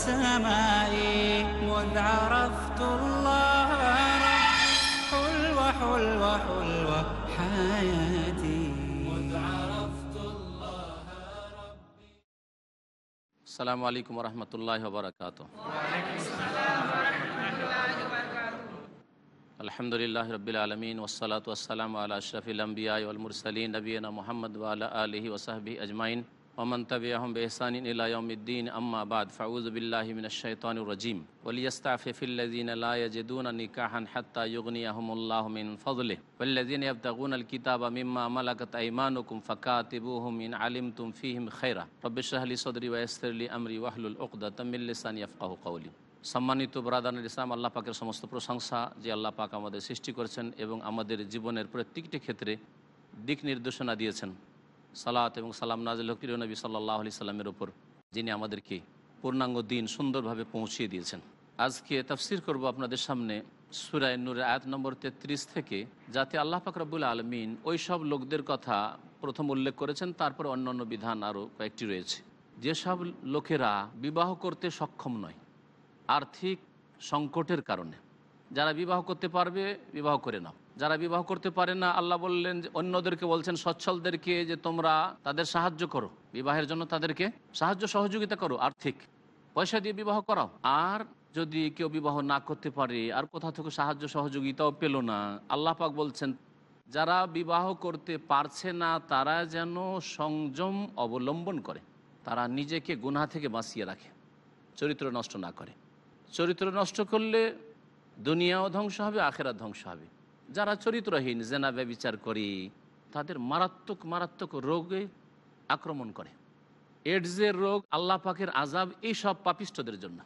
السماء مذ عرفت الله رب حلوة حلوة حلوة حياتي. السلام عليكم ورحمة الله وبركاته وعليكم السلام ورحمة الله وبركاته. الحمد لله رب العالمين والصلاة والسلام على أشرف الأنبياء والمرسلين نبينا محمد وعلى آله وصحبه أجمعين. বাদ ফাউজবিল্লাহি মিনাশ শাইতানির রাজিম ওয়ালিয়াস্তাফিফিল্লাযিনা লা ইয়াজিদুনা নিকাহান হাত্তা ইউগনিয়াহুমুল্লাহু মিন ফাদলিহি ওয়াল্লাযিনা ইয়াবতাগুনা আল-কিতাবা মিম্মা মালাকাত আইমানুকুম ফাকাতিবুহুম ইন আলিমতুম ফীহিম খায়রা রব্বি ইশরাহ লি সাদরি ওয়া ইয়াসসির লি আমরি ওয়াহলুল উকদাতাম মিন লিসানি ইয়াফকাহু কওলি সম্মানিত ব্রাদানুল ইসলাম, আল্লাহ পাকের সমস্ত প্রশংসা যে আল্লাহ পাক আমাদের সৃষ্টি করেছেন এবং আমাদের জীবনের প্রত্যেকটি ক্ষেত্রে দিক নির্দেশনা দিয়েছেন। সালাত এবং সালাম নাজিল হকির নবী সাল্লাহ আলি সাল্লামের ওপর যিনি আমাদেরকে পূর্ণাঙ্গ দিন সুন্দরভাবে পৌঁছিয়ে দিয়েছেন। আজকে তাফসির করব আপনাদের সামনে সুরায় নূরের আয়াত নম্বর তেত্রিশ থেকে, যাতে আল্লাহ ফাকরাবুল আলমিন ওই সব লোকদের কথা প্রথম উল্লেখ করেছেন, তারপর অন্যান্য বিধান আরও কয়েকটি রয়েছে। যেসব লোকেরা বিবাহ করতে সক্ষম নয়, আর্থিক সংকটের কারণে। যারা বিবাহ করতে পারবে, বিবাহ করে নাও। যারা বিবাহ করতে পারে না, আল্লাহ বললেন যে অন্যদেরকে বলছেন, সচ্ছলদেরকে যে তোমরা তাদের সাহায্য করো। বিবাহের জন্য তাদেরকে সাহায্য, সহযোগিতা করো, আর্থিক। পয়সা দিয়ে বিবাহ করাও। আর যদি কেউ বিবাহ না করতে পারে, আর কোথা থেকে সাহায্য, সহযোগিতাও পেল না, আল্লাহ পাক বলছেন, যারা বিবাহ করতে পারছে না, তারা যেন সংযম অবলম্বন করে। তারা নিজেকে গুনাহ থেকে বাঁচিয়ে রাখে, চরিত্র নষ্ট না করে। চরিত্র নষ্ট করলে দুনিয়াও ধ্বংস হবে আখেরা ধ্বংস হবে। যারা চরিত্রহীন, জেনা ব্যবিচার করি, তাদের মারাত্মক মারাত্মক রোগে আক্রমণ করে। এডসের রোগ, আল্লাহ পাকের আজাব এই সব পাপিষ্টদের জন্য।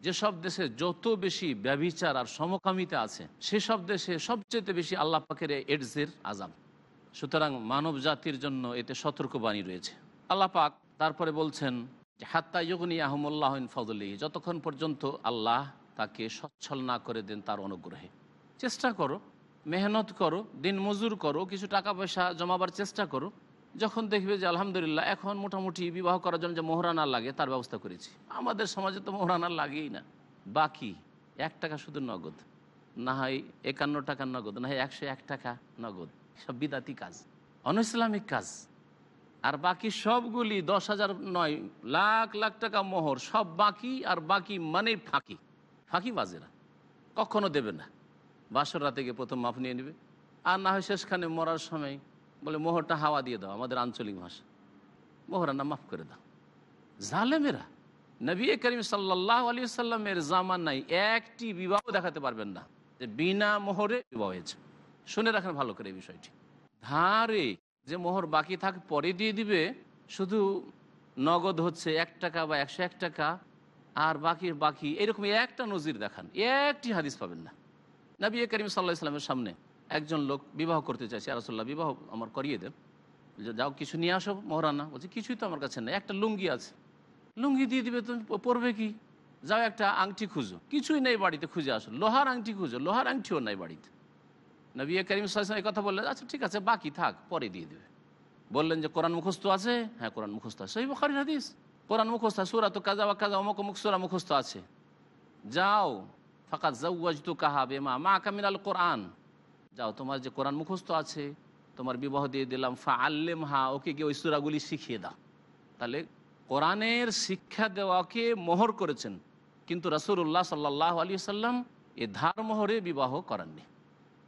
যেসব দেশে যত বেশি ব্যবিচার আর সমকামিতা আছে, সেসব দেশে সবচেয়ে বেশি আল্লাহ পাকের এডসের আজাব সুতরাং মানব জাতির জন্য এতে সতর্কবাণী রয়েছে। আল্লাহ পাক তারপরে বলছেন যে, হাত্তা ইয়গনি আহমুল্লাহন ফজলি যতক্ষণ পর্যন্ত আল্লাহ তাকে সচ্ছল না করে দেন তার অনুগ্রহে। চেষ্টা করো। মেহনত করো, দিন মজুর করো, কিছু টাকা পয়সা জমাবার চেষ্টা করো, যখন দেখবে যে আলহামদুলিল্লাহ এখন মোটামুটি বিবাহ করার জন্য যে মোহরানা লাগে, তার ব্যবস্থা করেছি। আমাদের সমাজে তো মোহরানা লাগেই না। বাকি এক টাকা শুধু নগদ। না হয় একান্ন টাকা নগদ, না হয় একশো এক টাকা নগদ। সব বিদাতি কাজ অনইসলামিক কাজ। আর বাকি সবগুলি দশ হাজার নয়, লাখ লাখ টাকা মোহর, সব বাকি আর বাকি মানে ফাঁকি। ফাঁকি বাজেরা কখনো দেবে না। বাসর রাতে গিয়ে প্রথম মাপ নিয়ে নেবে। আর না হয় শেষখানে মরার সময় বলে, মোহরটা হাওয়া দিয়ে দাও, আমাদের আঞ্চলিক ভাষা। মোহরানা মাফ করে দাও। জালেমেরা, নবী করিম সাল্লাহ আলী সাল্লামের জামান নাই একটি বিবাহ দেখাতে পারবেন না, যে বিনা মোহরে বিবাহ হয়েছে। শুনে রাখেন ভালো করে এই বিষয়টি। ধারে যে মোহর বাকি থাক, পরে দিয়ে দিবে, শুধু নগদ হচ্ছে এক টাকা বা একশো এক টাকা, আর বাকি বাকি এরকম একটা নজির দেখান, একটি হাদিস পাবেন না। নবী করিম সাল্লাহ ইসলামের সামনে একজন লোক বিবাহ করতে চাইছে আরসল্লাহ বিবাহ আমার করিয়ে দেন যাও কিছু নিয়ে আসো, মহারানা। বলছে, কিছুই তো আমার কাছে নেই, একটা লুঙ্গি আছে। লুঙ্গি দিয়ে দিবে তুমি পরবে কি? যাও একটা আংটি খুঁজো। কিছুই নেই বাড়িতে, খুঁজে আসো। লোহার আংটি খুঁজো, লোহার আংটিও নাই বাড়িতে। নবী করিম সাল্লাম এই কথা বললেন আচ্ছা ঠিক আছে, বাকি থাক, পরে দিয়ে দেবে। বললেন যে, কোরআন মুখস্থ আছে? হ্যাঁ কোরআন মুখস্থ আছে। সেই বখারি হাদিস? কোরআন মুখস্থ সুরা তো কাজা বা কাজা অমুক অমুক সুরা মুখস্থ আছে। যাও ফাঁকা জাউজ তো কাহা বেমা মা কামিন আল কোরআন। যাও, তোমার যে কোরআন মুখস্থ আছে, তোমার বিবাহ দিয়ে দিলাম ফা আল্লেম হা ওকে গিয়ে ওই সুরাগুলি শিখিয়ে দাও। তাহলে কোরআনের শিক্ষা দেওয়াকে মোহর করেছেন, কিন্তু রাসুল্লাহ সাল্লাহ আলী সাল্লাম এ ধার মোহরে বিবাহ করেননি।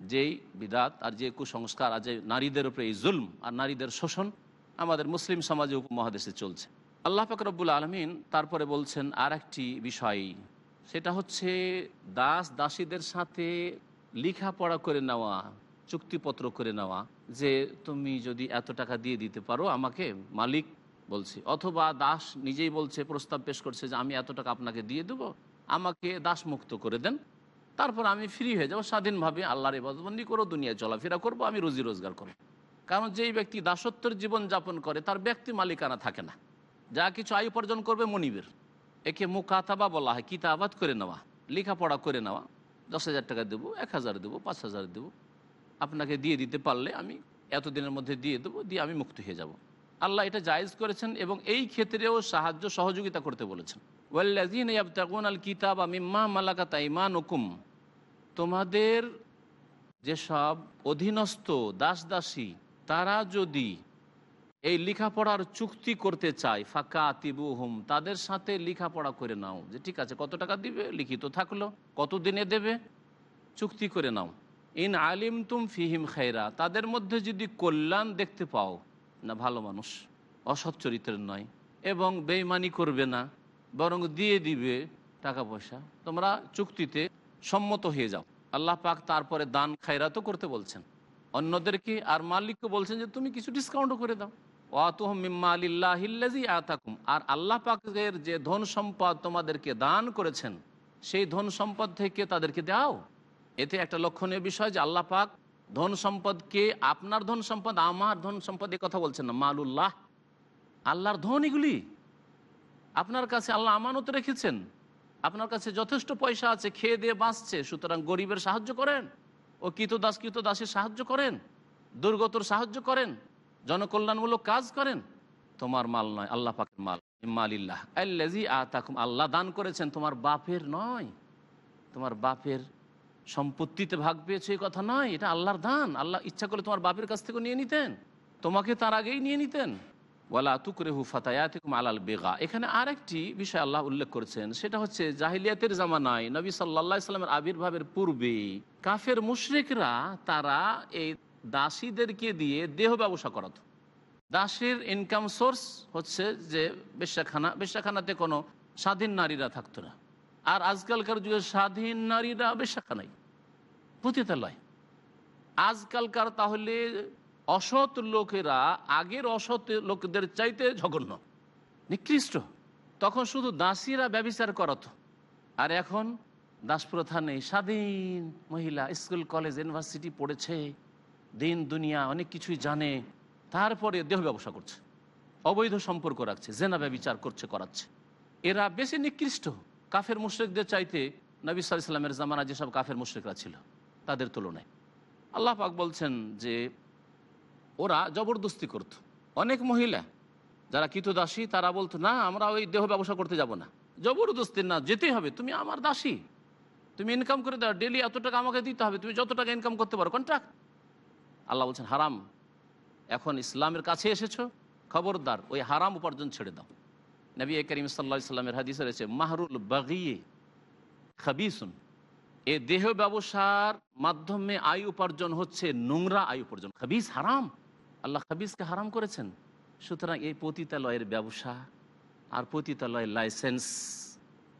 যেই বিদাত আর যে কুসংস্কার, আর যে নারীদের উপরে এই জুলম আর নারীদের শোষণ আমাদের মুসলিম সমাজে, উপমহাদেশে চলছে। আল্লাহ ফাকরবুল আলমিন তারপরে বলছেন আর একটি বিষয় সেটা হচ্ছে দাস দাসীদের সাথে লেখাপড়া করে নেওয়া, চুক্তিপত্র করে নেওয়া, যে তুমি যদি এত টাকা দিয়ে দিতে পারো আমাকে, মালিক বলছে। অথবা দাস নিজেই বলছে, প্রস্তাব পেশ করছে যে আমি এত টাকা আপনাকে দিয়ে দেবো, আমাকে দাস মুক্ত করে দেন। তারপর আমি ফ্রি হয়ে যাব স্বাধীনভাবে, আল্লাহর ইবাদবন্দি করো, দুনিয়ায় চলাফেরা করব, আমি রুজি রোজগার করব। কারণ যেই ব্যক্তি দাসত্বের জীবন যাপন করে, তার ব্যক্তি মালিকানা থাকে না। যা কিছু আয় উপার্জন করবে মনিবের। একে মুকাতাবা বলা হয়, কিতাবাত করে নেওয়া, লেখাপড়া করে নেওয়া। দশ হাজার টাকা দেবো, এক হাজার দেবো, পাঁচ হাজার দেবো। আপনাকে দিয়ে দিতে পারলে আমি এতদিনের মধ্যে দিয়ে দেবো, দিয়ে আমি মুক্ত হয়ে যাব। আল্লাহ এটা জায়েজ করেছেন এবং এই ক্ষেত্রেও সাহায্য, সহযোগিতা করতে বলেছেন। ওয়াল্লাজিন ইয়াবতাগুন আল কিতাব মিম্মা মালাকাত আইমানুকুম। তোমাদের যেসব অধীনস্থ দাস দাসী তারা যদি এই লেখাপড়ার চুক্তি করতে চাই ফাঁকা আতিবু হুম তাদের সাথে লেখাপড়া করে নাও। যে ঠিক আছে, কত টাকা দিবে? লিখিত থাকল। কত দিনে দেবে? চুক্তি করে নাও। ইন আলিম তুম ফিহিম খাইরা তাদের মধ্যে যদি কল্যাণ দেখতে পাও, না ভালো মানুষ, অসৎ চরিত্রের নয়, এবং বেইমানি করবে না, বরং দিয়ে দিবে টাকা পয়সা, তোমরা চুক্তিতে সম্মত হয়ে যাও। আল্লাহ পাক তারপরে দান খায়রাতও করতে বলছেন। অন্যদেরকে আর মালিককে বলছেন যে, তুমি কিছু ডিসকাউন্টও করে দাও। আলিল্লাহিল্লাজি আতাকুম। আর আল্লাহ পাকের যে ধন সম্পদ তোমাদেরকে দান করেছেন, সেই ধন সম্পদ থেকে তাদেরকে দাও। এতে একটা লক্ষণীয় বিষয় যে আল্লাহ পাক ধন সম্পদকে, আপনার ধন সম্পদ, আমার ধন সম্পদ কথা বলছেন না, মালুল্লাহ। আল্লাহর ধন এগুলি। আপনার কাছে আল্লাহ আমানত রেখেছেন। আপনার কাছে যথেষ্ট পয়সা আছে, খেয়ে দিয়ে বাঁচছে, সুতরাং গরিবের সাহায্য করেন। ও কৃত দাস কৃত দাসের সাহায্য করেন। দুর্গতর সাহায্য করেন। জনকল্যাণমূলক কাজ করেন, তোমার মাল নয়, আল্লাহ পাকের মাল মালিল্লাহ আল্লাজি আতাকুম, আল্লাহ দান করেছেন, তোমার বাপের নয়। তোমার বাপের সম্পত্তিতে ভাগ পেয়েছে এই কথা নয়, এটা আল্লাহর দান। আল্লাহ ইচ্ছা করে তোমার বাপের কাছ থেকে নিয়ে নিতেন, তোমাকে তার আগেই নিয়ে নিতেন। ওয়ালা তুকরেহু ফাতায়াতিকুম আলাল বেগা। এখানে আরেকটি বিষয় আল্লাহ উল্লেখ করেছেন, সেটা হচ্ছে জাহিলিয়াতের জামানায় নবী সাল্লা সাল্লামের আবির্ভাবের পূর্বে কাফের মুশরিকরা তারা এই দাসীদেরকে দিয়ে দেহ ব্যবসা করাতো। দাসীর ইনকাম সোর্স হচ্ছে যে বেশ্যাখানা, বেশ্যাখানাতে কোনো স্বাধীন নারীরা থাকতো না। আর আজকালকার যুগে স্বাধীন নারীরা বেশ্যাখানাই পতিতালয়। আজকালকার তাহলে অসৎ লোকেরা আগের অসৎ লোকদের চাইতে জঘন্য, নিকৃষ্ট। তখন শুধু দাসীরা ব্যবিচার করত। আর এখন দাসপ্রথা নেই, স্বাধীন মহিলা স্কুল, কলেজ, ইউনিভার্সিটি পড়েছে। দিন, দুনিয়া, অনেক কিছুই জানে, তারপরে দেহ ব্যবসা করছে, অবৈধ সম্পর্ক রাখছে, জেনা ব্যবিচার করছে, করাচ্ছে। এরা বেশি নিকৃষ্ট। কাফের মুশ্রিকদের চাইতে নবী সাল ইসলামের জামানা যেসব কাফের মুশ্রিকরা ছিল, তাদের তুলনায়। আল্লাহ পাক বলছেন যে, ওরা জবরদস্তি করত। অনেক মহিলা যারা কিতদাসী তারা বলতো, না, আমরা ওই দেহ ব্যবসা করতে যাব না। জবরদস্তি না, যেতেই হবে। তুমি আমার দাসী। তুমি ইনকাম করে দাও। ডেলি এত টাকা আমাকে দিতে হবে। তুমি যত টাকা ইনকাম করতে পারো কন্ট্রাক্ট আল্লাহ বলছেন, হারাম। এখন ইসলামের কাছে এসেছ, খবরদার, ওই হারাম উপার্জন ছেড়ে দাও। নবী করিম সাল্লা সাল্লামের হাদিসে রয়েছে, মাহরুল বাগিয়ে খাবিসুন। এ দেহ ব্যবসার মাধ্যমে আয় উপার্জন হচ্ছে নোংরা আয় উপার্জন। খাবিস হারাম। আল্লাহ খাবিসকে হারাম করেছেন। সুতরাং এই পতিতালয়ের ব্যবসা আর পতিতালয়ের লাইসেন্স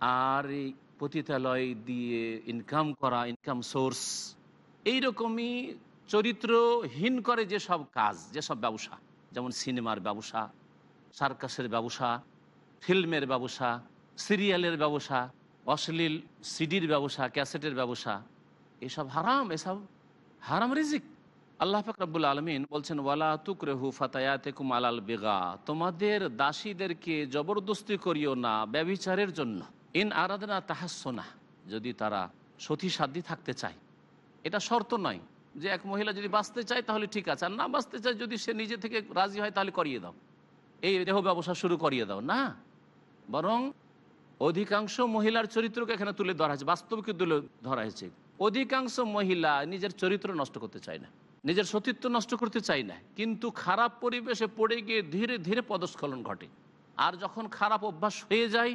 আর এই পতিতালয় দিয়ে ইনকাম করা, ইনকাম সোর্স, এইরকমই চরিত্রহীন করে যেসব কাজ, যেসব ব্যবসা, যেমন সিনেমার ব্যবসা, সার্কাসের ব্যবসা, ফিল্মের ব্যবসা, সিরিয়ালের ব্যবসা, অশ্লীল সিডির ব্যবসা, ক্যাসেটের ব্যবসা, এসব হারাম এসব হারাম রিজিক। আল্লাহ ফাকরাবুল আলমিন বলছেন, ওয়ালা তুকরেহু ফাতায়াতেকুম আলাল বেগা তোমাদের দাসীদেরকে জবরদস্তি করিও না ব্যবিচারের জন্য। ইন আরাধনা তাহাসোনা, যদি তারা সতী সাধ্যী থাকতে চায়। এটা শর্ত নয়। যে এক মহিলা যদি বাঁচতে চায় তাহলে ঠিক আছে, আর না বাঁচতে চায় যদি সে নিজে থেকে রাজি হয় তাহলে করিয়ে দাও। এই দেহ ব্যবসা শুরু করিয়ে দাও, না? বরং অধিকাংশ মহিলার চরিত্রকে এখানে তুলে ধরা হয়েছে, বাস্তবকে তুলে ধরা হয়েছে। অধিকাংশ মহিলা নিজের চরিত্র নষ্ট করতে চায় না, নিজের সতীত্ব নষ্ট করতে চায় না, কিন্তু খারাপ পরিবেশে পড়ে গিয়ে ধীরে ধীরে পদস্খলন ঘটে। আর যখন খারাপ অভ্যাস হয়ে যায়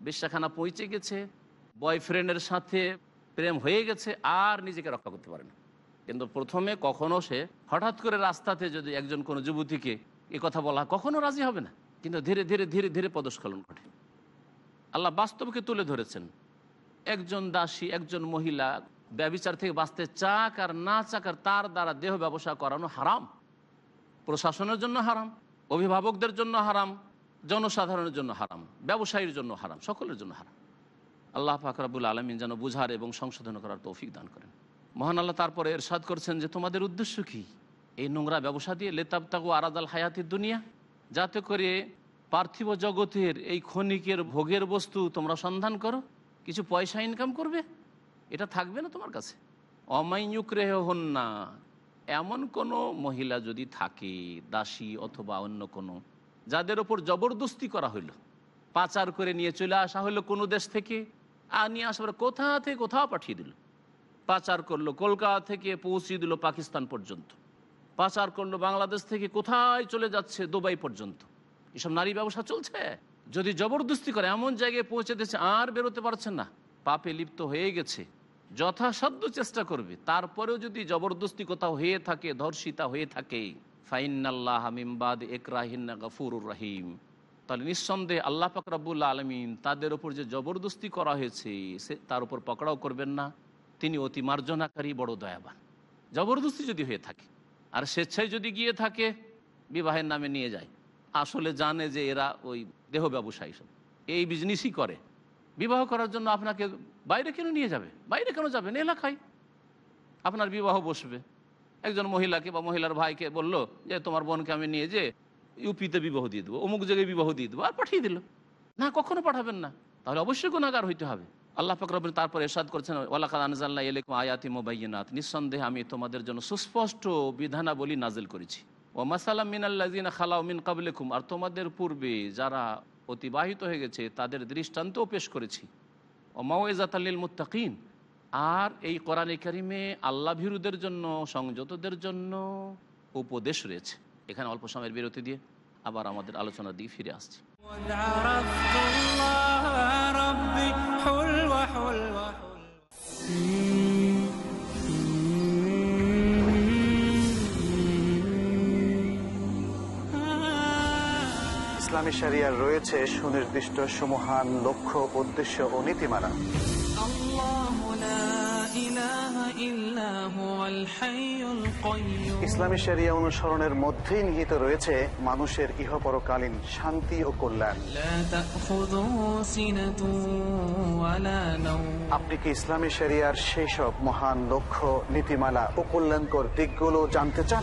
বেশ্যাখানা পৌঁছে গেছে বয়ফ্রেন্ডের সাথে প্রেম হয়ে গেছে, আর নিজেকে রক্ষা করতে পারে না। কিন্তু প্রথমে কখনো সে হঠাৎ করে রাস্তাতে যদি একজন কোনো যুবতীকে এ কথা বলা কখনো রাজি হবে না। কিন্তু ধীরে ধীরে ধীরে ধীরে পদস্খলন ঘটে। আল্লাহ বাস্তবকে তুলে ধরেছেন। একজন দাসী, একজন মহিলা ব্যবিচার থেকে বাঁচতে চাক আর না চাক আর তার দ্বারা দেহ ব্যবসা করানো হারাম। প্রশাসনের জন্য হারাম, অভিভাবকদের জন্য হারাম, জনসাধারণের জন্য হারাম, ব্যবসায়ীর জন্য হারাম, সকলের জন্য হারাম। আল্লাহ ফাকরাবুল আলমিন যেন বুঝার এবং সংশোধন করার তৌফিক দান করেন। মহান আল্লাহ তারপরে এরশাদ করছেন যে, তোমাদের উদ্দেশ্য কি? এই নোংরা ব্যবসা দিয়ে লেতাবতাগু আরাদাল হায়াতির দুনিয়া? যাতে করে পার্থিব জগতের এই ক্ষণিকের ভোগের বস্তু তোমরা সন্ধান করো, কিছু পয়সা ইনকাম করবে? এটা থাকবে না তোমার কাছে? অমাইয়ুক রেহ হন না। এমন কোনো মহিলা যদি থাকে, দাসী অথবা অন্য কোনো, যাদের ওপর জবরদস্তি করা হইল, পাচার করে নিয়ে চলে আসা হলো কোনো দেশ থেকে আর নিয়ে আসার কোথা থেকে কোথাও পাঠিয়ে দিল। পাচার করল, কলকাতা থেকে পৌঁছিয়ে দিল পাকিস্তান পর্যন্ত। পাচার করল বাংলাদেশ থেকে, কোথায় চলে যাচ্ছে দুবাই পর্যন্ত। এসব নারী ব্যবসা চলছে। যদি জবরদস্তি করে, এমন জায়গায় পৌঁছে দিচ্ছে আর বেরোতে পারছেন না। পাপে লিপ্ত হয়ে গেছে। যথাসাধ্য চেষ্টা করবে। তারপরেও যদি জবরদস্তি কোথাও হয়ে থাকে, ধর্ষিতা হয়ে থাকে ফাইনাল্লাহ হামিমবাদ একরাহিন্না গফুরুর রাহিম। তাহলে নিঃসন্দেহে আল্লাহ ফাকরাবুল্লা আলমিন তাদের ওপর যে জবরদস্তি করা হয়েছে, সে তার উপর পকড়াও করবেন না। তিনি অতি মার্জনাকারী, বড় দয়াবান। জবরদস্তি যদি হয়ে থাকে, আর স্বেচ্ছায় যদি গিয়ে থাকে, বিবাহের নামে নিয়ে যায়, আসলে জানে যে এরা ওই দেহ ব্যবসায়ী সব। এই বিজনেসই করে। বিবাহ করার জন্য আপনাকে বাইরে কেন নিয়ে যাবে? বাইরে কেন যাবেন এলাকায় আপনার বিবাহ বসবে। একজন মহিলাকে বা মহিলার ভাইকে বলল যে, তোমার বোনকে আমি নিয়ে যে ইউপিতে বিবাহ দিয়ে দেবো, অমুক জায়গায় বিবাহ দিয়ে দেবো। আর পাঠিয়ে দিল। না, কখনো পাঠাবেন না। তাহলে অবশ্যই গুণাগার হইতে হবে। আল্লাহ ফকরবিন তারপর এরশাদ করছেন, ওয়ালাকাদ আনজাল্লাহ এলেকুম আয়াতি মোবাইনাথ নিঃসন্দেহে আমি তোমাদের জন্য সুস্পষ্ট বিধানাবলী নাজিল করেছি। ও মাসালাম মিনাল্লাজিনা খালাউ মিন কাবলেকুম আর তোমাদের পূর্বে যারা অতিবাহিত হয়ে গেছে, তাদের দৃষ্টান্তও পেশ করেছি। ও মাওয়েজাত আল্লিল মুত্তাকিন আর এই কোরআনে কারিমে আল্লাহ ভীরুদের জন্য, সংযতদের জন্য উপদেশ রয়েছে। এখানে অল্প সময়ের বিরতি দিয়ে আবার আমাদের আলোচনার দিকে ফিরে আসছি। ইসলামী সারিয়ার রয়েছে সুনির্দিষ্ট সমহান লক্ষ্য উদ্দেশ্য ও নীতিমালা। ইসলামী শরিয়া অনুসরণের মধ্যেই নিহিত রয়েছে মানুষের ইহপরকালীন শান্তি ও কল্যাণ। আপনি কি ইসলামী শরিয়ার সেই সব মহান লক্ষ্য নীতিমালা ও কল্যাণকর দিকগুলো জানতে চান?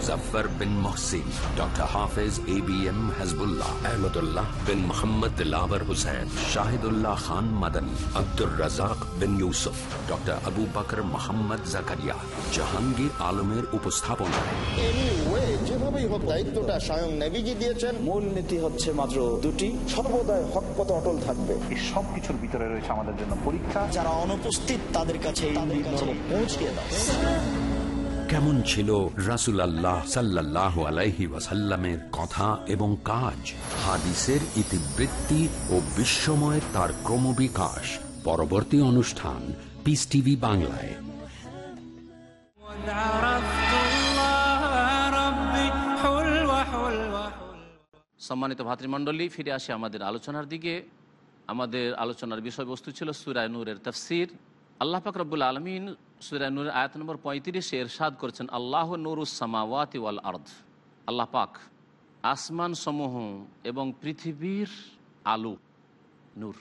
মুজফার বিন Mohsin doctor Hafez A B M Hasbullah Ahmadullah bin Mohammad Dilawar Hussain Shahidullah Khan Madani Abdur Razzak bin Yusuf doctor Abu Bakr Mohammad Zakaria Jahangir আলমের উপস্থাপনায় যেভাবেই হোক দায়িত্বটা স্বয়ং নেভিজি দিয়েছেন। মূল নীতি হচ্ছে মাত্র দুটি। সর্বদাই হক পথে অটল থাকবে। এই সব কিছুর ভিতরে রয়েছে আমাদের জন্য পরীক্ষা। যারা অনুপস্থিত তাদের কাছে এই মর্ম পৌঁছে দাও। কেমন ছিল রাসুল আল্লাহ সাল্লাহ আলাইহি ওয়াসাল্লামের কথা এবং কাজ? হাদিসের ইতিবৃত্তি ও বিশ্বময়ের তার ক্রমবিকাশ। পরবর্তী অনুষ্ঠান পিস টিভি বাংলায়। সম্মানিত ভাতৃমণ্ডলী, ফিরে আসে আমাদের আলোচনার দিকে। আমাদের আলোচনার বিষয়বস্তু ছিল সুরায় নূরের তফসির। আল্লাহ পাক রব্বুল আলমিন সুরায় নূরের আয়াত নম্বর পঁয়ত্রিশে এরশাদ করেছেন, আল্লাহ নুরুস সামাওয়াতি ওয়াল আর্দ। আল্লাহ পাক আসমান সমূহ এবং পৃথিবীর আলো, নূর।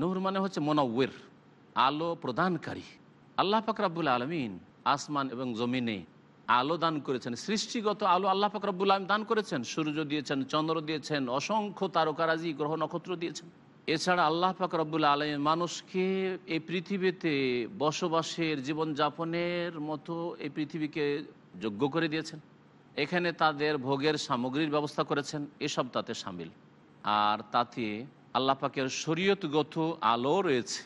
নূর মানে হচ্ছে মনওয়ের, আলো প্রদানকারী। আল্লাহ পাক রাব্বুল আলমিন আসমান এবং জমিনে আলো দান করেছেন। সৃষ্টিগত আলো আল্লাহ পাক রাব্বুল আলম দান করেছেন। সূর্য দিয়েছেন, চন্দ্র দিয়েছেন, অসংখ্য তারকারাজি, গ্রহ নক্ষত্র দিয়েছেন। এছাড়া আল্লাহ পাক রব্বুল আলম মানুষকে এই পৃথিবীতে বসবাসের জীবনযাপনের মতো এই পৃথিবীকে যোগ্য করে দিয়েছেন। এখানে তাদের ভোগের সামগ্রীর ব্যবস্থা করেছেন, এসব তাতে সামিল। আর তাতে আল্লাহ পাকের শরীয়তগত আলো রয়েছে।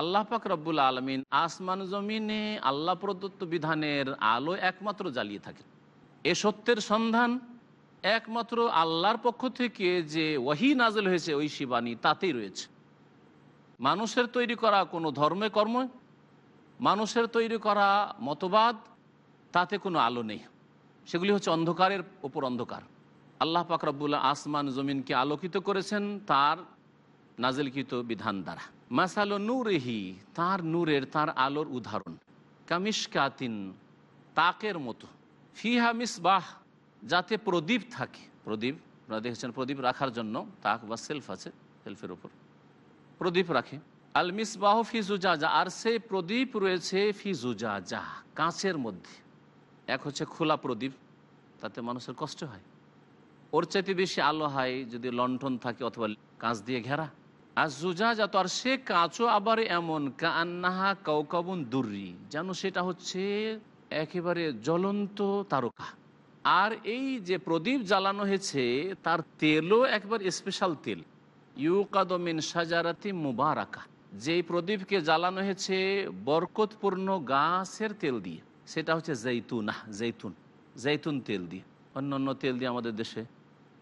আল্লাহ পাক রব্বুল আলমিন আসমান জমিনে আল্লাহ প্রদত্ত বিধানের আলো একমাত্র জ্বালিয়ে থাকেন। এ সত্যের সন্ধান একমাত্র আল্লাহর পক্ষ থেকে যে ওয়াহি নাজল হয়েছে ওই শিবানী তাতেই রয়েছে। মানুষের তৈরি করা কোনো ধর্মে কর্ম, মানুষের তৈরি করা মতবাদ, তাতে কোনো আলো নেই। সেগুলি হচ্ছে অন্ধকারের ওপর অন্ধকার। আল্লাহ পাক রব্বুল্লাহ আসমান জমিনকে আলোকিত করেছেন তার নাজেলকৃত বিধান দ্বারা। মাসালো নূরেহি, তার নূরের, তার আলোর উদাহরণ। কামিশকাতিন, তাকের মতো। ফিহা মিসবাহ যাতে প্রদীপ থাকে। প্রদীপ, আপনারা দেখেছেন প্রদীপ রাখার জন্য, তাক বা সেলফ আছে, সেলফের ওপর প্রদীপ রাখে। আল মিসবাহ ফিজুজা আর সেই প্রদীপ রয়েছে ফিজুজা যা কাঁচের মধ্যে। এক হচ্ছে খোলা প্রদীপ, তাতে মানুষের কষ্ট হয়। ওর চাইতে বেশি আলো হয় যদি লণ্ঠন থাকে অথবা কাঁচ দিয়ে ঘেরা। আর জুজা তো আর সে কাঁচও আবার এমন কান্নাহা কৌকবন দুর্রি, যেন সেটা হচ্ছে একেবারে জ্বলন্ত তারকা। আর এই যে প্রদীপ জ্বালানো হয়েছে, তার তেলও একবার স্পেশাল তেল। ইউকাদমিন সাজারাতি মুবারাকা। যেই প্রদীপকে জ্বালানো হয়েছে, বরকতপূর্ণ গাছের তেল দিয়ে। সেটা হচ্ছে জৈতুনা জৈতুন জৈতুন তেল দিয়ে। অন্য অন্য তেল দিয়ে আমাদের দেশে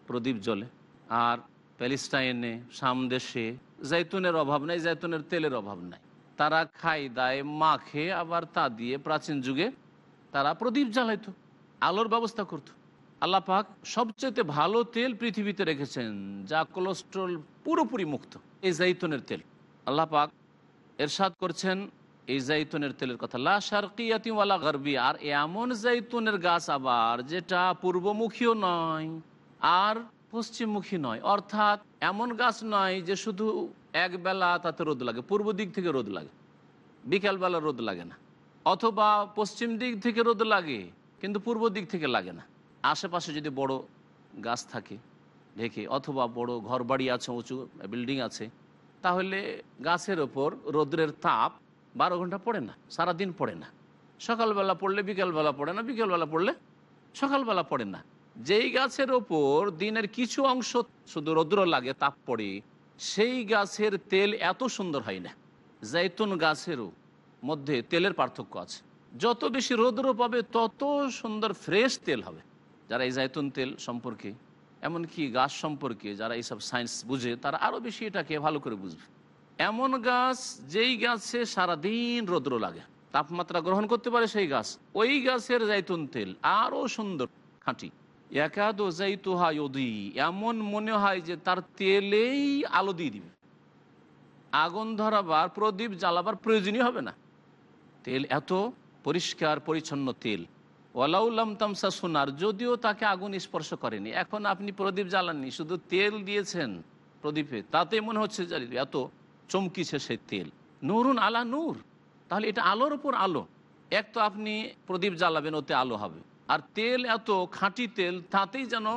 প্রদীপ জ্বলে। আর প্যালেস্টাইনে সামদেশে জৈতুনের অভাব নাই, জৈতুনের তেলের অভাব নাই। তারা খাই দায় মাখে আবার তা দিয়ে প্রাচীন যুগে তারা প্রদীপ জ্বালাইতো। আলোর ব্যবস্থা করতো। আল্লাহ পাক সবচেয়ে ভালো তেল পৃথিবীতে রেখেছেন, যা কোলেস্ট্রল পুরোপুরি মুক্ত, এই জাইতনের তেল। আল্লাহ পাক এরশাদ করছেন, এই জাইতুনের তেলের কথা, লা শারকিয়াতি ওয়ালা গারবি আর এমন জাইতুনের গাছ আবার, যেটা পূর্বমুখীও নয়, আর পশ্চিমমুখী নয়। অর্থাৎ এমন গাছ নয় যে শুধু একবেলা তাতে রোদ লাগে, পূর্ব দিক থেকে রোদ লাগে, বিকালবেলা রোদ লাগে না, অথবা পশ্চিম দিক থেকে রোদ লাগে কিন্তু পূর্ব দিক থেকে লাগে না। আশেপাশে যদি বড় গাছ থাকে, ঢেকে, অথবা বড় ঘর বাড়ি আছে, উঁচু বিল্ডিং আছে, তাহলে গাছের ওপর রোদ্রের তাপ বারো ঘণ্টা পড়ে না সারা দিন পড়ে না। সকালবেলা পড়লে বিকালবেলা পড়ে না, বিকালবেলা পড়লে সকালবেলা পড়ে না। যেই গাছের ওপর দিনের কিছু অংশ শুধু রৌদ্র লাগে, তাপ পড়ে, সেই গাছের তেল এত সুন্দর হয় না। জৈতুন গাছেরও মধ্যে তেলের পার্থক্য আছে। যত বেশি রৌদ্র পাবে, তত সুন্দর ফ্রেশ তেল হবে। যারা এই জায়তুন তেল সম্পর্কে, এমনকি গাছ সম্পর্কে, যারা এইসব সায়েন্স বুঝে, তারা আরও বেশি এটাকে ভালো করে বুঝবে। এমন গাছ, যেই গাছে সারাদিন রৌদ্র লাগে, তাপমাত্রা গ্রহণ করতে পারে সেই গাছ, ওই গাছের জাইতুন তেল আরও সুন্দর। খাঁটি। একাদো জাইতুহা ইদি এমন মনে হয় যে তার তেলেই আলো দিয়ে দিবে। আগুন ধরাবার, প্রদীপ জ্বালাবার প্রয়োজনই হবে না। তেল এত পরিষ্কার, পরিচ্ছন্ন তেল। ওয়ালাউল্লাম তামসা সোনার, যদিও তাকে আগুন স্পর্শ করেনি। এখন আপনি প্রদীপ জ্বালাননি, শুধু তেল দিয়েছেন প্রদীপে। তাতে মনে হচ্ছে এত চমকিছে সেই তেল। নুরুন আলা নূর। তাহলে এটা আলোর ওপর আলো। এক তো আপনি প্রদীপ জ্বালাবেন, ওতে আলো হবে। আর তেল এত খাঁটি তেল, তাতেই যেন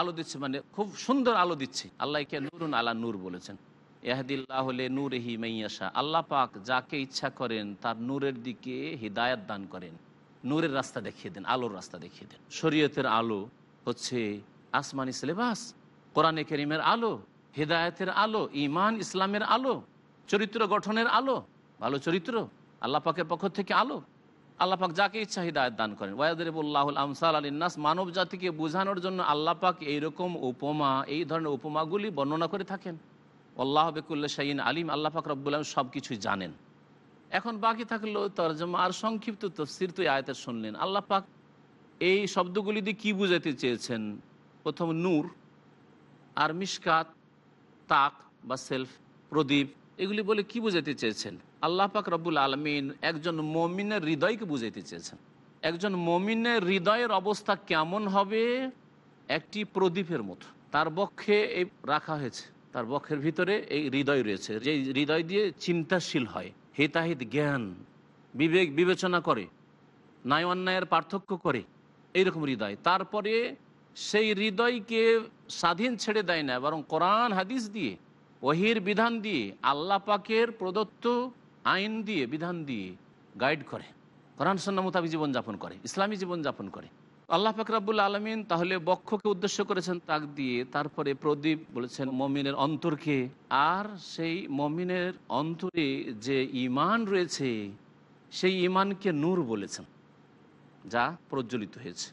আলো দিচ্ছে মানে খুব সুন্দর আলো দিচ্ছে। আল্লাহকে নুরুন আলা নূর বলেছেন। এহাদিল্লাহ হলে নূর হি মাইয়াশা আল্লাহ পাক যাকে ইচ্ছা করেন, তার নূরের দিকে হৃদায়ত দান করেন। নূরের রাস্তা দেখিয়ে দেন, আলোর রাস্তা দেখিয়ে দেন। শরীয়তের আলো হচ্ছে আসমানি সিলেবাস, কোরআনে করিমের আলো, হেদায়তের আলো ইমান ইসলামের আলো, চরিত্র গঠনের আলো, ভালো চরিত্র, আল্লাহ পাকের পক্ষ থেকে আলো। আল্লাহ পাক যাকে ইচ্ছা হৃদায়ত দান করেন। ওয়াদরিবুল্লাহুল আমসাল আলিনাস মানব জাতিকে বোঝানোর জন্য আল্লাহ পাক এইরকম উপমা, এই ধরনের উপমাগুলি বর্ণনা করে থাকেন। আল্লাহ বেকুল্লা শাহিন আলিম, আল্লাহ পাক রব্বুল আলম সব কিছুই জানেন। এখন বাকি থাকল তর্জমা আর সংক্ষিপ্ত তফসির তো এই আয়তের শুনলেন। আল্লাহ পাক এই শব্দগুলি দিয়ে কী বুঝাতে চেয়েছেন? প্রথম নূর আর মিসকাত তাক বা সেলফ, প্রদীপ, এগুলি বলে কি বুঝাতে চেয়েছেন? আল্লাহ পাক রব্বুল আলমিন একজন মমিনের হৃদয়কে বুঝাইতে চেয়েছেন। একজন মমিনের হৃদয়ের অবস্থা কেমন হবে? একটি প্রদীপের মতো। তার বক্ষে এই রাখা হয়েছে। তার বক্ষের ভিতরে এই হৃদয় রয়েছে। যে হৃদয় দিয়ে চিন্তাশীল হয়, হেতাহিত জ্ঞান, বিবেক বিবেচনা করে, ন্যায় অন্যায়ের পার্থক্য করে, এইরকম হৃদয়। তারপরে সেই হৃদয়কে স্বাধীন ছেড়ে দেয় না, বরং কোরআন, হাদিস দিয়ে, ওহির বিধান দিয়ে, আল্লাহ পাকের প্রদত্ত আইন দিয়ে, বিধান দিয়ে গাইড করে। কোরআন সন্না মোতাবিক জীবনযাপন করে, ইসলামী জীবনযাপন করে। আল্লাহ ফাকরাবুল আলমিন তাহলে বক্ষকে উদ্দেশ্য করেছেন তাক দিয়ে, তারপরে প্রদীপ বলেছেন মমিনের অন্তরকে। আর সেই মমিনের অন্তরে যে ইমান রয়েছে, সেই ইমানকে নূর বলেছেন, যা প্রজ্বলিত হয়েছে।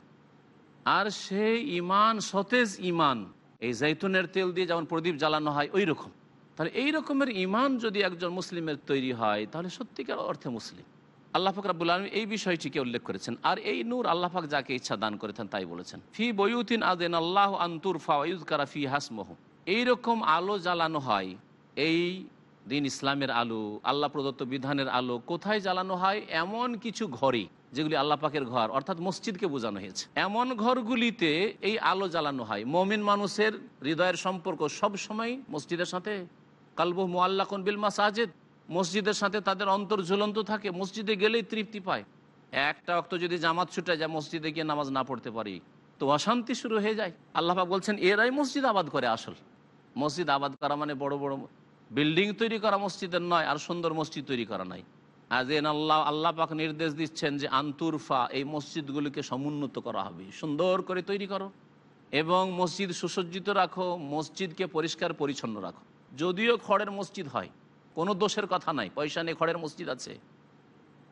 আর সেই ইমান সতেজ ইমান এই জৈতুনের তেল দিয়ে যেমন প্রদীপ জ্বালানো হয় ওই রকম তাহলে এই রকমের ইমান যদি একজন মুসলিমের তৈরি হয়, তাহলে সত্যিকার অর্থে মুসলিম। আল্লাহ ফাক রাবুল আলম এই বিষয়টিকে উল্লেখ করেছেন। আর এই নূর আল্লাহ পাক যাকে ইচ্ছা দান করেছেন তাই বলেছেন। ফি বইউদ্দিন আদেন আল্লাহ আন্তুর ফাওয়াইজ কারা ফি হাসমহ। এইরকম আলো জ্বালানো হয়, এই দিন ইসলামের আলো, আল্লাহ প্রদত্ত বিধানের আলো কোথায় জ্বালানো হয়? এমন কিছু ঘরে যেগুলি আল্লাহ পাকের ঘর, অর্থাৎ মসজিদকে বোঝানো হয়েছে। এমন ঘরগুলিতে এই আলো জ্বালানো হয়। মমিন মানুষের হৃদয়ের সম্পর্ক সব সময় মসজিদের সাথে। কালবু মোয়াল্লাকুন বিল মাসাজেদ। মসজিদের সাথে তাদের অন্তর ঝুলন্ত থাকে, মসজিদে গেলেই তৃপ্তি পায়। একটা অক্ত যদি জামাত ছুটে যায়, মসজিদে গিয়ে নামাজ না পড়তে পারি, তো অশান্তি শুরু হয়ে যায়। আল্লাহাক বলছেন, এরাই মসজিদ আবাদ করে আসল। মসজিদ আবাদ করা মানে বড় বড় বিল্ডিং তৈরি করা মসজিদের নয়, আর সুন্দর মসজিদ তৈরি করা নাই। আজ এন আল্লাহ আল্লাহ পাক নির্দেশ দিচ্ছেন যে, আন্তুরফা এই মসজিদগুলিকে সমুন্নত করা হবে। সুন্দর করে তৈরি করো এবং মসজিদ সুসজ্জিত রাখো, মসজিদকে পরিষ্কার পরিচ্ছন্ন রাখো। যদিও খড়ের মসজিদ হয় কোনো দোষের কথা নাই। পয়সা নেই খড়ের মসজিদ আছে।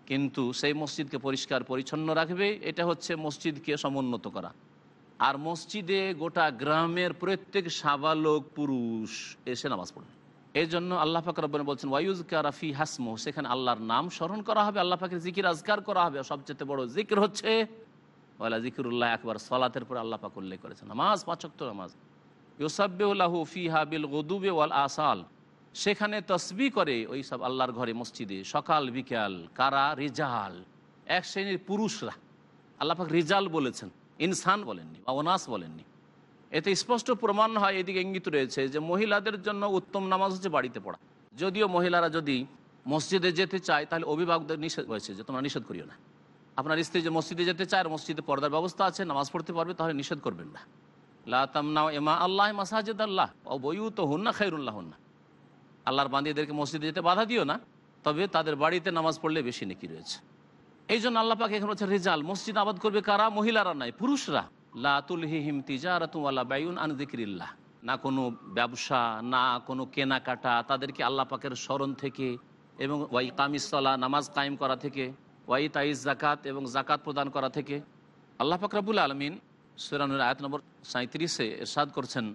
কিন্তু সেই মসজিদকে পরিষ্কার, পরিচ্ছন্ন রাখবে, এটা হচ্ছে মসজিদকে সমুন্নত করা। আর মসজিদে গোটা গ্রামের প্রত্যেক সাবালক পুরুষ এসে নামাজ পড়বে এই জন্য আল্লাহ পাক রব্বানি বলছেন ওয়াইউজ কারাফি হাসমো সেখানে আল্লাহর নাম স্মরণ করা হবে, আল্লাহ পাকের জিকির আজগার করা হবে। সবচেয়ে বড় জিকির হচ্ছে, ওয়ালা জিকিরুল্লাহ একবার সলাতের পরে আল্লাহ পাক উল্লেখ করেছেন। নামাজ পাঁচক্ত নামাজ। ইউসাব্বেউল্লাহু ফিহা বিল গদুবে ওয়াল আসাল। সেখানে তসবি করে ওই সব আল্লাহর ঘরে মসজিদে, সকাল, বিকাল, কারা, রিজাল, এক শ্রেণির পুরুষরা। আল্লাপাক রিজাল বলেছেন, ইনসান বলেননি বা ওনাস বলেননি। এতে স্পষ্ট প্রমাণ হয়, এদিকে ইঙ্গিত রয়েছে যে মহিলাদের জন্য উত্তম নামাজ হচ্ছে বাড়িতে পড়া। যদিও মহিলারা যদি মসজিদে যেতে চায়, তাহলে অভিভাবকদের নিষেধ হয়েছে যে তোমরা নিষেধ করিও না। আপনার স্ত্রী যে মসজিদে যেতে চায়, আর মসজিদে পর্দার ব্যবস্থা আছে, নামাজ পড়তে পারবে, তাহলে নিষেধ করবেন না। লা তামনাও এমা আল্লাহ মাসাজিদ আল্লাহ বইউ তো হুন্না খাইরুল্লাহ হুন্না আল্লাহর বান্দিদেরকে মসজিদে যেতে বাধা দিও না, তবে তাদের বাড়িতে নামাজ পড়লে বেশি নাকি রয়েছে। এই জন্য আল্লাহ পাক এখন হচ্ছে রেজাল, মসজিদ আবাদ করবে কারা? মহিলারা নাই পুরুষরা। লাতুল হিহিম তিজারাতুয়াল্লাহ বায়ুন আন জিকিরিল্লাহ না কোনো ব্যবসা, না কোনো কেনাকাটা, তাদেরকে আল্লাহ পাকের স্মরণ থেকে এবং ওয়াই কামিসলা নামাজ কায়েম করা থেকে, ওয়াই তাইজ জাকাত এবং জাকাত প্রদান করা থেকে। আল্লাহ পাক রাবুল আলমিন সুরানুর আয়াত নম্বর সাঁত্রিশে এরশাদ করছেন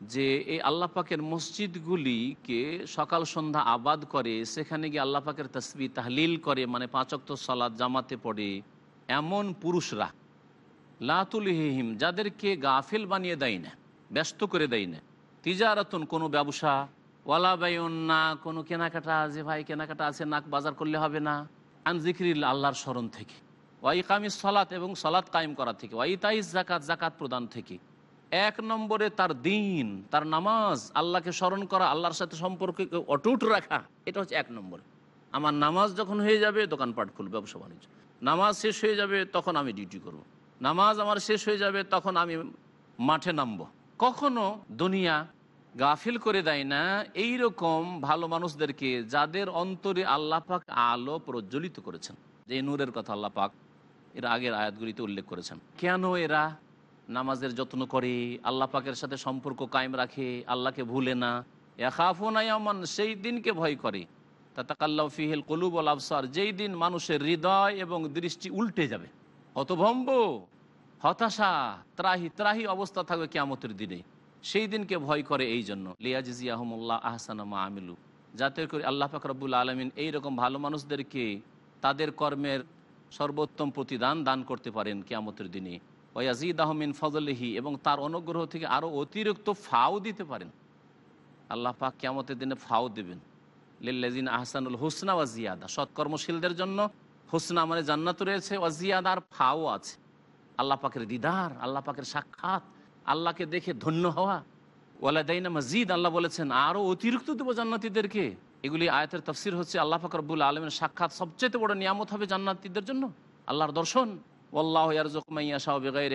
যে এই আল্লাহ পাকের মসজিদগুলিকে সকাল সন্ধ্যা আবাদ করে, সেখানে গিয়ে আল্লাহ পাকের তসবি, তাহলিল করে মানে পাঁচক্ত সালাদ জামাতে পড়ে এমন পুরুষরা। লাতুল হিহিম যাদেরকে গাফিল বানিয়ে দেয় না, ব্যস্ত করে দেয় না। তিজারাতুন, কোনো ব্যবসা, ওয়ালা বায়ন না, কোনো কেনাকাটা যে ভাই, কেনাকাটা আছে, নাক বাজার করলে হবে না। আনজিক্রিল আল্লাহর স্মরণ থেকে। ওয়াই কামিস সলাত, এবং সলাৎ কায়েম করা থেকে। ওয়াই তাইজ জাকাত জাকাত প্রদান থেকে। এক নম্বরে তার দিন, তার নামাজ, আল্লাহকে স্মরণ করা, আল্লাহর সাথে সম্পর্ককে অটুট রাখা, এটা হচ্ছে এক নম্বরে। আমার নামাজ যখন হয়ে যাবে দোকানপাট খুলবে, ব্যবসা বাণিজ্য। নামাজ শেষ হয়ে যাবে, তখন আমি ডিউটি করব। নামাজ আমার শেষ হয়ে যাবে, তখন আমি মাঠে নামবো। কখনো দুনিয়া গাফিল করে দেয় না এই রকম ভালো মানুষদেরকে যাদের অন্তরে আল্লাহ পাক আলো প্রজ্বলিত করেছেন। যে নূরের কথা আল্লাহ পাক এর আগের আয়াতগুলিতে উল্লেখ করেছেন। কেন এরা নামাজের যত্ন করে, আল্লাহ পাকের সাথে সম্পর্ক কায়েম রাখে, আল্লাহকে ভুলে না। এখাফোনায়ামান সেই দিনকে ভয় করে। তা তাতাকাল্লা ফিহেল কলুব আল আফসার যেই দিন মানুষের হৃদয় এবং দৃষ্টি উল্টে যাবে। হতভম্ব, হতাশা, ত্রাহি ত্রাহি অবস্থা থাকবে কেয়ামতের দিনে। সেই দিনকে ভয় করে এই জন্য। লিয়াজিজি আহমুল্লাহ আহসানামা আমিলু। যাতে করে আল্লাহ পাক রব্বুল আলমিন এইরকম ভালো মানুষদেরকে তাদের কর্মের সর্বোত্তম প্রতিদান দান করতে পারেন কেয়ামতের দিনে। ওয়াজিদ আহমিন ফজলহি এবং তার অনুগ্রহ থেকে আরও অতিরিক্ত ফাও দিতে পারেন। আল্লাহ পাক কেয়ামতের দিনে ফাও দেবেন। লিল্লাজিন আহসানুল হুসনা ওয়া জিয়াদা সৎকর্মশীলদের জন্য হুসনা মানে জান্নাত রয়েছে, ওয়া জিয়াদার ফাও আছে। আল্লাহ পাকের দিদার, আল্লাহ পাকের সাক্ষাৎ, আল্লাহকে দেখে ধন্য হওয়া। ওয়ালাদাইনা মসজিদ আল্লাহ বলেছেন আরও অতিরিক্ত দেবো জান্নাতিদেরকে। এগুলি আয়াতের তফসির হচ্ছে আল্লাহ পাক রব্বুল আলমের সাক্ষাৎ সবচেয়ে বড় নিয়ামত হবে জান্নাতিদের জন্য। আল্লাহর দর্শন। ওল্লাহ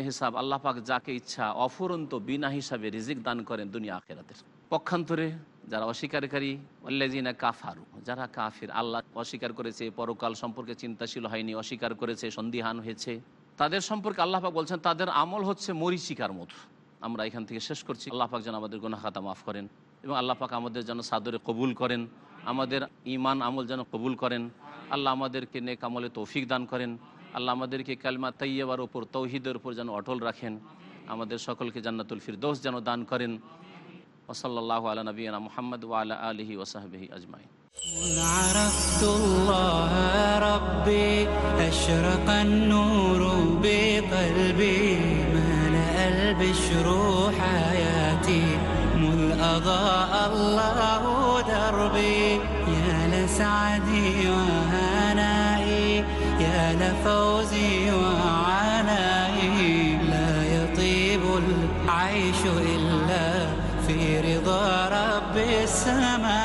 হিসাব, আল্লাহ পাক যাকে ইচ্ছা অফুরন্ত, বিনা হিসাবে রিজিক দান করেন দুনিয়া আখেরাতের। পক্ষান্তরে যারা অস্বীকারী অল্লেজিনা কাফারু, যারা কাফির, আল্লাহ অস্বীকার করেছে, পরকাল সম্পর্কে চিন্তাশীল হয়নি, অস্বীকার করেছে, সন্দিহান হয়েছে, তাদের সম্পর্কে আল্লাহ পাক বলছেন, তাদের আমল হচ্ছে মরিচিকার মতো আমরা এখান থেকে শেষ করছি। আল্লাহ পাক যেন আমাদের গুনাহ খাতা মাফ করেন এবং আল্লাহ পাক আমাদের যেন সাদরে কবুল করেন, আমাদের ইমান আমল যেন কবুল করেন, আল্লাহ আমাদেরকে নেক আমলে তৌফিক দান করেন। আল্লাহ আমাদেরকে কালমা তৈয়বার ওপর তৌহিদের উপর যেন অটল রাখেন আমাদের সকলকে জান্নাতুল ফিরদৌস যেন দান করেন ওসল্লাহ আলা নবীনা মোহাম্মদ ওয়ালা আলহি ওসাহবিহি আজমাই مذ عرفت الله ربي أشرق النور بقلبي ملأ البشر حياتي مذ أضاء الله دربي يا لسعدي وهنائي يا لفوزي وعنائي لا يطيب العيش إلا في رضا رب السماء.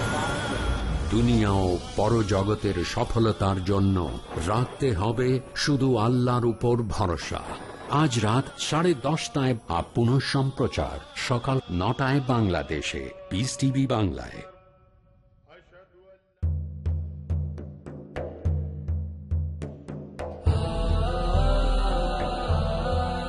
দুনিয়া ও পরজগতের সফলতার জন্য রাখতে হবে শুধু আল্লাহর উপর ভরসা। আজ রাত সাড়ে দশটায় আপ পুনঃ সম্প্রচার সকাল নটায় বাংলাদেশে। পিস টিভি বাংলায়।